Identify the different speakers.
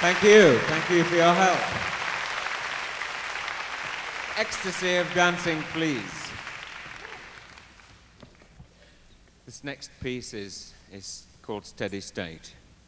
Speaker 1: Thank you. Thank you for your help. Ecstasy of dancing, please. This next piece is, is called Steady State.